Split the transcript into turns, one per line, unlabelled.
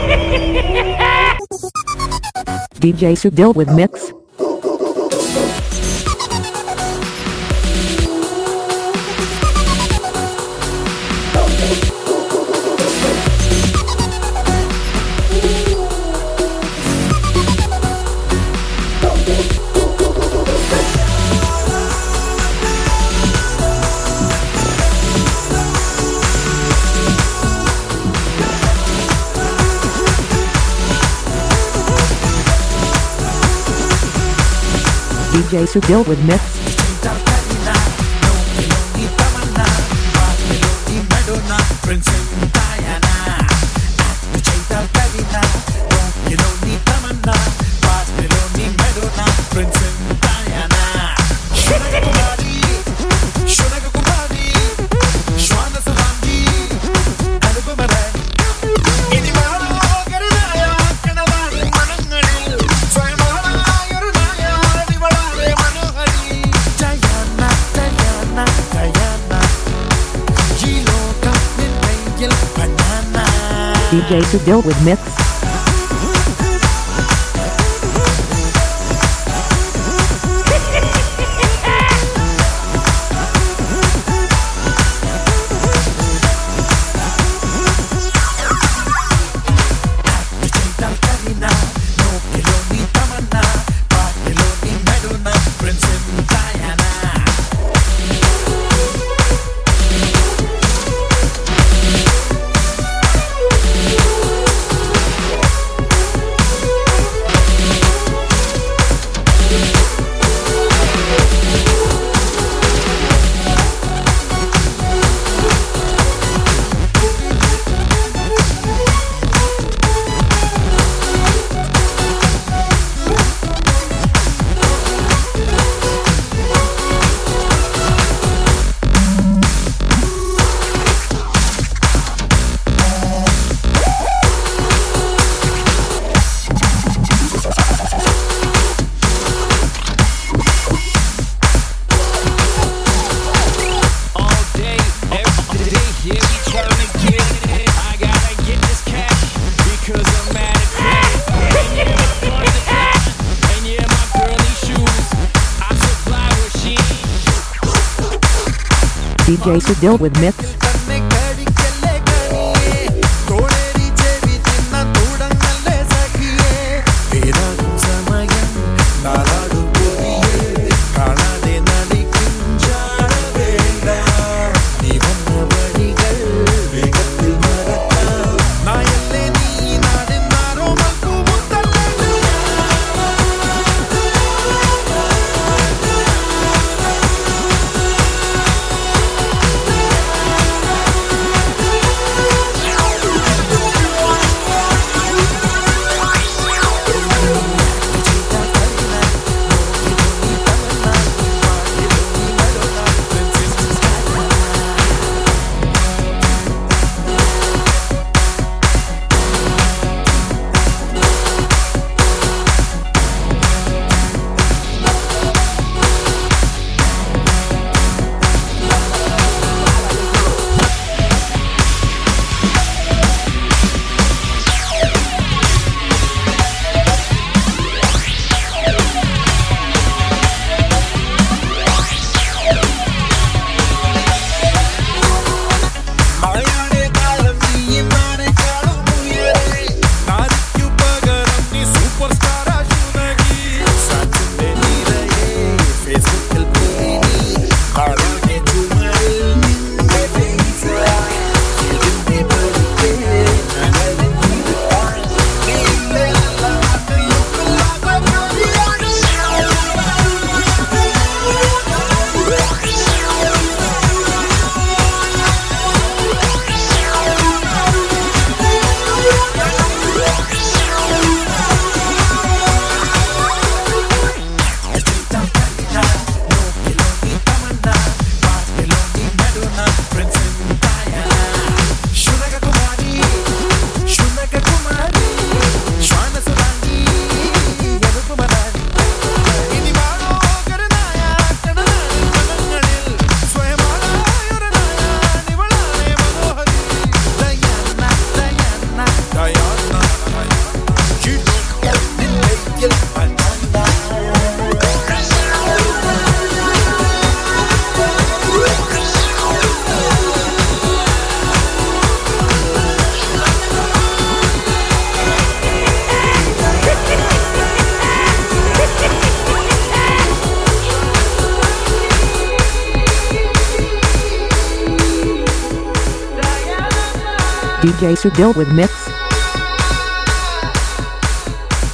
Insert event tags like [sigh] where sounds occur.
[laughs] DJ Sudil with Mix. DJ Sudil with Mix. DJ Sudil with Mix. DJ Sudil with Mix.
DJ Sudil with Mix.